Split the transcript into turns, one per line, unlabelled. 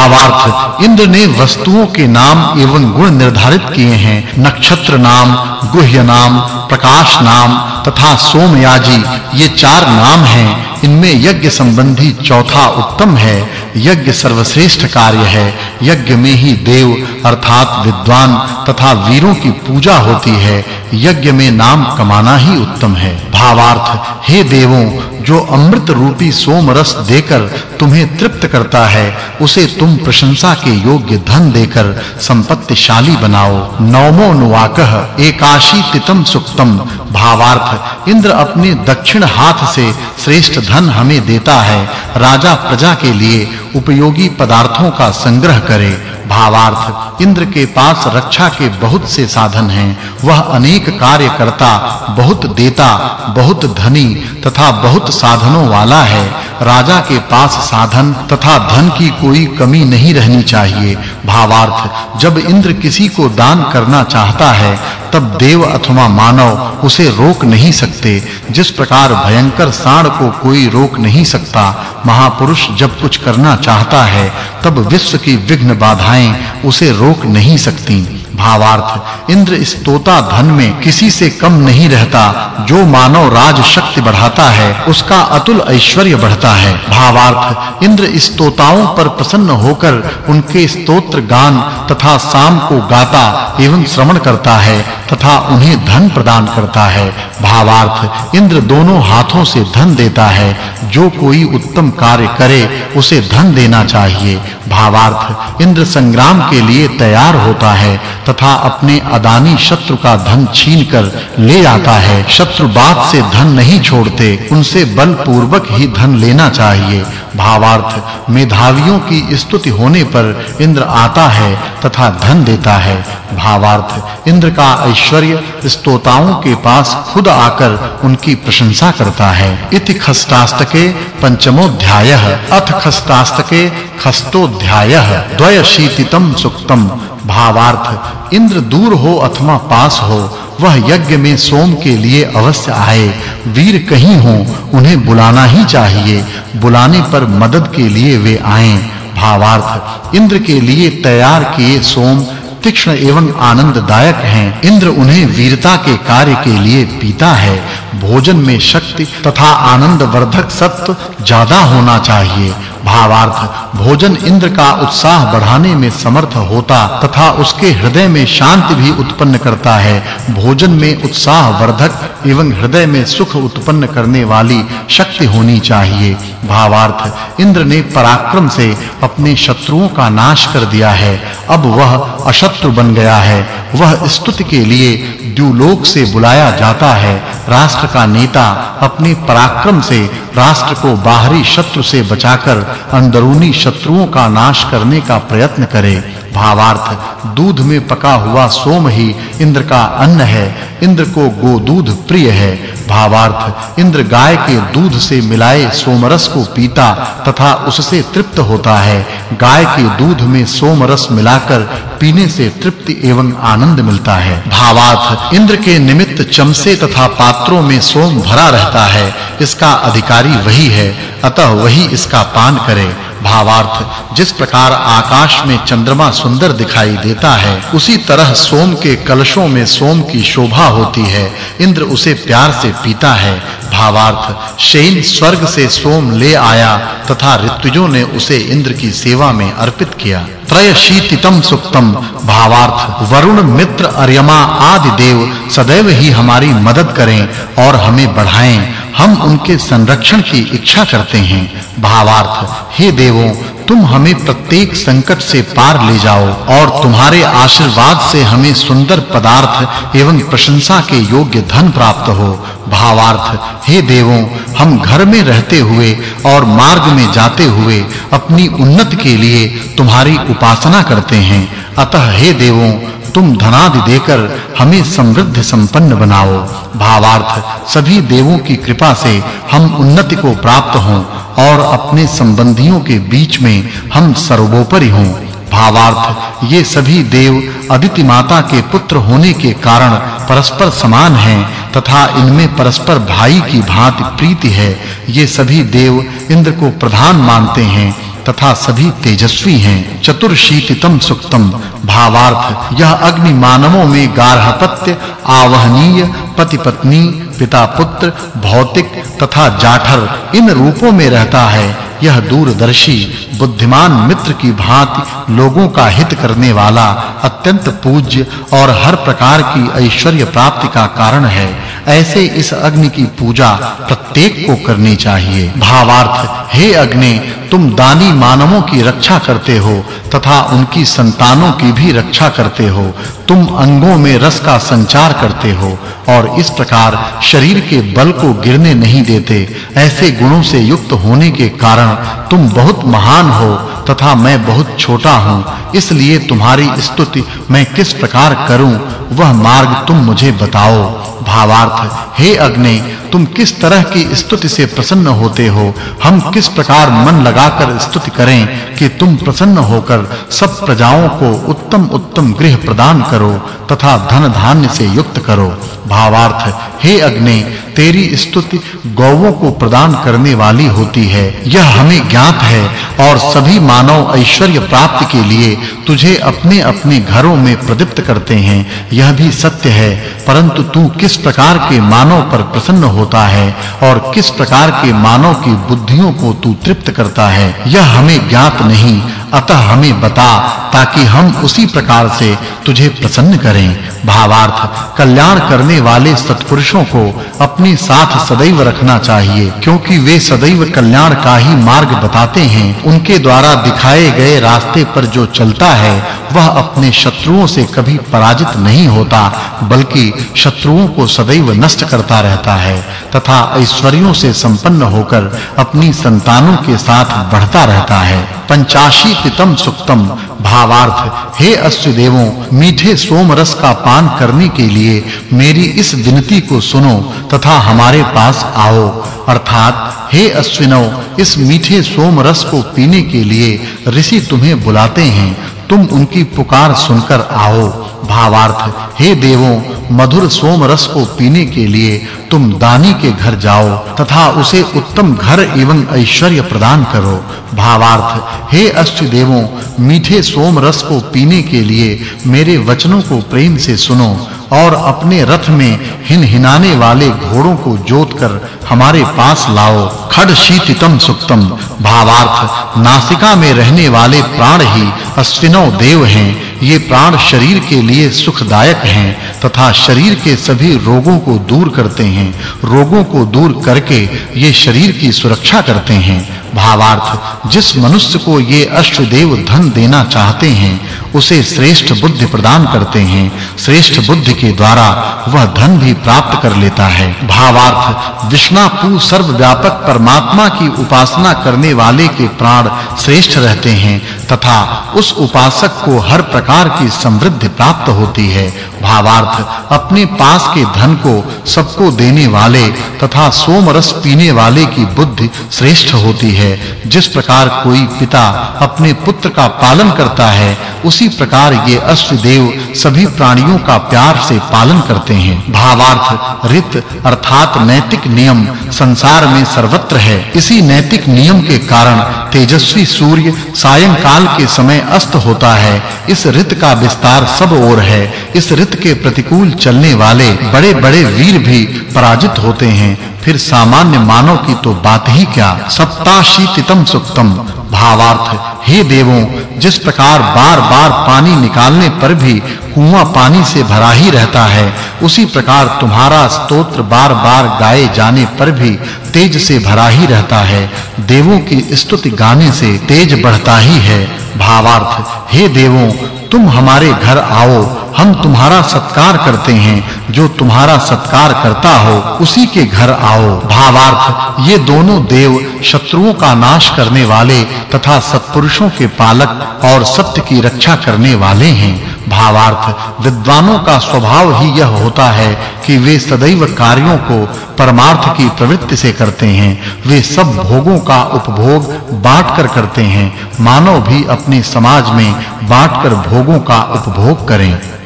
भावार्थ इंद्र ने वस्तुओं के नाम एवं गुण निर्धारित किए हैं। नक्षत्र नाम, गुह्य नाम, प्रकाश नाम तथा सोमयाजी, ये चार नाम हैं। इनमें यज्ञ संबंधी चौथा उत्तम है। यज्ञ सर्वश्रेष्ठ कार्य है। यज्ञ में ही देव अर्थात विद्वान तथा वीरों की पूजा होती है। यज्ञ में नाम कमाना ही उत्तम है। भावार्थ, हे देवों, जो अमृत रूपी सोम रस देकर तुम्हें तृप्त करता है, उसे तुम प्रशंसा के योग्य धन देकर संपत्तिशाली बनाओ। नवमो नुवाकह एकाशी तितम सुक्तम। भावार्थ, इंद्र अपने दक्षिण हाथ से श्रेष्ठ धन हमें देता है। राजा प्रजा के लिए उपयोगी पदार्थों का संग्रह करे। भावार्थ, इंद्र के पास रक्षा के बहुत से साधन हैं। वह अनेक कार्य करता, बहुत देता, बहुत धनी तथा बहुत साधनों वाला है। राजा के पास साधन तथा धन की कोई कमी नहीं रहनी चाहिए। भावार्थ, जब इंद्र किसी को दान करना चाहता है, तब देव अथवा मानव उसे रोक नहीं सकते। जिस प्रकार भयंकर साण को कोई रोक नहीं सकता, महापुरुष जब कुछ करना चाहता है, तब विश्व की विघ्न बाधाएँ उसे रोक नहीं सकती। भावार्थ। इंद्र इस तोता धन में किसी से कम नहीं रहता। जो मानव राज शक्ति बढ़ाता है, उसका अतुल ऐश्वर्य बढ़ता है। भावार्थ, इंद्र इस तोताओं पर प्रसन्न होकर उनके स्तोत्र, गान तथा साम को गाता एवं श्रवण करता है तथा उन्हें धन प्रदान करता है। भावार्थ, इंद्र दोनों हाथों से धन देता है। जो कोई उत्तम कार्य करे, उसे धन देना चाहिए। भावार्थ, इंद्र संग्राम के लिए तैयार होता है तथा अपने अदानी शत्रु का धन छीन कर ले आता है। शत्रु बात से धन नहीं छोड़ते, उनसे बल पूर्वक ही धन लेना चाहिए। भावार्थ मेधावियों की स्तुति होने पर इंद्र आता है तथा धन देता है। भावार्थ, इंद्र का ऐश्वर्य स्तोताओं के पास खुद आकर उनकी प्रशंसा करता है। इति खस्तास्तके पंचमोध्यायः, अथ खस्तास्तके खस्तोध्यायः, द्वयशीतितम सुक्तम। भावार्थ, इंद्र दूर हो अथवा पास हो वह यज्ञ में सोम के लिए अवश्य आए। वीर कहीं हो, उन्हें बुलाना ही चाहिए। बुलाने पर मदद के लिए वे आएँ। भावार्थ, इंद्र के लिए तैयार किए सोम तीक्ष्ण एवं आनंददायक हैं। इंद्र उन्हें वीरता के कार्य के लिए पीता है। भोजन में शक्ति तथा आनंद वर्धक सत्व ज़्यादा होना चाहिए। भावार्थ, भोजन इंद्र का उत्साह बढ़ाने में समर्थ होता तथा उसके हृदय में शांति भी उत्पन्न करता है। भोजन में उत्साह वर्धक एवं हृदय में सुख उत्पन्न करने वाली शक्ति होनी चाहिए। भावार्थ, इंद्र ने पराक्रम से अपने शत्रुओं का नाश कर दिया है। अब वह अशत्रु बन गया है। वह स्तुति के लिए द्युलोक से बुलाया जाता है। राष्ट्र का नेता अपने पराक्रम से राष्ट्र को बाहरी शत्रु से बचाकर अंदरूनी शत्रुओं का नाश करने का प्रयत्न करे। भावार्थ, दूध में पका हुआ सोम ही इंद्र का अन्न है, इंद्र को गोदूध प्रिय है। भावार्थ, इंद्र गाय के दूध से मिलाए सोमरस को पीता तथा उससे तृप्त होता है। गाय के दूध में सोमरस मिलाकर पीने से तृप्ति एवं आनंद मिलता है। भावार्थ, इंद्र के निमित्त चमसे तथा पात्रों में सोम भरा रहता है। इसका अधिकारी वही है, अतः वही इसका पान करे। भावार्थ, जिस प्रकार आकाश में चंद्रमा सुंदर दिखाई देता है, उसी तरह सोम के कलशों में सोम की शोभा होती है, इंद्र उसे प्यार से पीता है। भावार्थ, शैन स्वर्ग से सोम ले आया, तथा ऋतुजों ने उसे इंद्र की सेवा में अर्पित किया। त्रयशीतितम सुक्तम। भावार्थ, वरुण, मित्र, अर्यमा आदि देव सदैव ही हमारी मदद करें और हमें बढ़ाएँ। हम उनके संरक्षण की इच्छा करते हैं। भावार्थ, हे देवों, तुम हमें प्रत्येक संकट से पार ले जाओ और तुम्हारे आशीर्वाद से हमें सुंदर पदार्थ एवं प्रशंसा के योग्य धन प्राप्त हो। भावार्थ, हे देवों, हम घर में रहते हुए और मार्ग में जाते हुए अपनी उन्नति के लिए तुम्हारी उपासना करते हैं। अतः, हे देवों तुम धनादि देकर हमें समृद्ध संपन्न बनाओ। भावार्थ, सभी देवों की कृपा से हम उन्नति को प्राप्त हों और अपने संबंधियों के बीच में हम सर्वोपरि हों। भावार्थ, ये सभी देव अदिति माता के पुत्र होने के कारण परस्पर समान हैं तथा इनमें परस्पर भाई की भांति प्रीति है। ये सभी देव इंद्र को प्रधान मानते हैं। तथा सभी तेजस्वी हैं। चतुर्शीतितम सुक्तम। भावार्थ, यह अग्नि मानवों में गार्हपत्य, आवहनीय पति पत्नी पिता पुत्र भौतिक तथा जाठर, इन रूपों में रहता है। यह दूरदर्शी, बुद्धिमान मित्र की भांति लोगों का हित करने वाला अत्यंत पूज्य और हर प्रकार की ऐश्वर्य प्राप्ति का कारण है। ऐसे इस अग्नि की पूजा प्रत्येक को करनी चाहिए। भावार्थ, हे अग्नि, तुम दानी मानवों की रक्षा करते हो तथा उनकी संतानों की भी रक्षा करते हो। तुम अंगों में रस का संचार करते हो और इस प्रकार शरीर के बल को गिरने नहीं देते। ऐसे गुणों से युक्त होने के कारण तुम बहुत महान हो तथा मैं बहुत छोटा हूँ, इसलिए तुम्हारी स्तुति मैं किस प्रकार करूँ, वह मार्ग तुम मुझे बताओ। भावार्थ, हे अग्नि, तुम किस तरह की स्तुति से प्रसन्न होते हो? हम किस प्रकार मन लगाकर स्तुति करें कि तुम प्रसन्न होकर सब प्रजाओं को उत्तम उत्तम गृह प्रदान करो तथा धन धान्य से युक्त करो। भावार्थ, हे अग्नि, तेरी स्तुति गौओं को प्रदान करने वाली होती है। यह हमें ज्ञात है और सभी मानव ऐश्वर्य प्राप्त के लिए तुझे अपने-अपने घरों में प्रदीप्त करते हैं। यह भी सत्य है, परंतु तू किस प्रकार के मानव पर प्रसन्न होता है और किस प्रकार के मानव की बुद्धियों को तू तृप्त करता है, यह हमें ज्ञात नहीं। अतः हमें बता, ताकि हम उसी प्रकार से तुझे प्रसन्न करें। भावार्थ, कल्याण करने वाले सत्पुरुषों को अपने साथ सदैव रखना चाहिए, क्योंकि वे सदैव कल्याण का ही मार्ग बताते हैं। उनके द्वारा दिखाए गए रास्ते पर जो चलता है वह अपने शत्रुओं से कभी पराजित नहीं होता, बल्कि शत्रुओं को सदैव नष्ट करता रहता है तथा ऐश्वर्यों से संपन्न होकर अपनी संतानों के साथ बढ़ता रहता है। पंचाशी पितम सुक्तम भावार्थ, हे अश्व देवों मीठे सोम रस का पान करने के लिए मेरी इस विनती को सुनो तथा हमारे पास आओ। अर्थात, हे अश्विनों, इस मीठे सोम रस को पीने के लिए ऋषि तुम्हें बुलाते हैं तुम उनकी पुकार सुनकर आओ। भावार्थ, हे देवों, मधुर सोम रस को पीने के लिए तुम दानी के घर जाओ तथा उसे उत्तम घर एवं ऐश्वर्य प्रदान करो। भावार्थ, हे अष्ट देवों, मीठे सोम रस को पीने के लिए मेरे वचनों को प्रेम से सुनो। और अपने रथ में हिनहिनाने वाले घोड़ों को जोतकर हमारे पास लाओ। खड शीतितम सुक्तम। भावार्थ, नासिका में रहने वाले प्राण ही अश्विनौ देव हैं। ये प्राण शरीर के लिए सुखदायक हैं तथा शरीर के सभी रोगों को दूर करते हैं। रोगों को दूर करके ये शरीर की सुरक्षा करते हैं। भावार्थ। जिस मनुष्य को ये अष्टदेव धन देना चाहते हैं, उसे श्रेष्ठ बुद्धि प्रदान करते हैं। श्रेष्ठ बुद्धि के द्वारा वह धन भी प्राप्त कर लेता है। भावार्थ, विष्णापु सर्वव्यापक परमात्मा की उपासना करने वाले के प्राण श्रेष्ठ रहते हैं, तथा उस उपासक को हर प्रकार की समृद्धि प्राप्त होती है। भावार्थ, अपने पास के धन को सबको देने वाले तथा सोम रस पीने वाले की बुद्धि श्रेष्ठ होती है। जिस प्रकार कोई पिता अपने पुत्र का पालन करता है, उसी प्रकार ये अश्वदेव सभी प्राणियों का प्यार से पालन करते हैं। भावार्थ, रित अर्थात नैतिक नियम संसार में सर्वत्र है। इसी नैतिक नियम के कारण तेजस्वी सूर्य सायंकाल के समय अस्त होता है। इस रित का विस्तार सब ओर है। इस रित के प्रतिकूल चलने वाले बड़े-बड़े वीर भी पराजित होते हैं। फिर सामान्य मानव की तो बात ही क्या? सप्ताशीतितम सुक्तम। भावार्थ, हे देवों, जिस प्रकार बार-बार पानी निकालने पर भी कुआँ पानी से भरा ही रहता है, उसी प्रकार तुम्हारा स्तोत्र बार-बार गाए जाने पर भी तेज से भरा ही रहता है। देवों की स्तुति गाने से तेज बढ़ता ही है। भावार्थ, हे देवों, तुम हमारे घर आओ हम तुम्हारा सत्कार करते हैं, जो तुम्हारा सत्कार करता हो, उसी के घर आओ। भावार्थ, ये दोनों देव शत्रुओं का नाश करने वाले तथा सत्पुरुषों के पालक और सत्य की रक्षा करने वाले हैं। भावार्थ, विद्वानों का स्वभाव ही यह होता है कि वे सदैव कार्यों को परमार्थ की प्रवृत्ति से करते हैं। वे सब भोगों का उपभोग बांटकर करते हैं। मानव भी अपने समाज में बांटकर भोगों का उपभोग करें।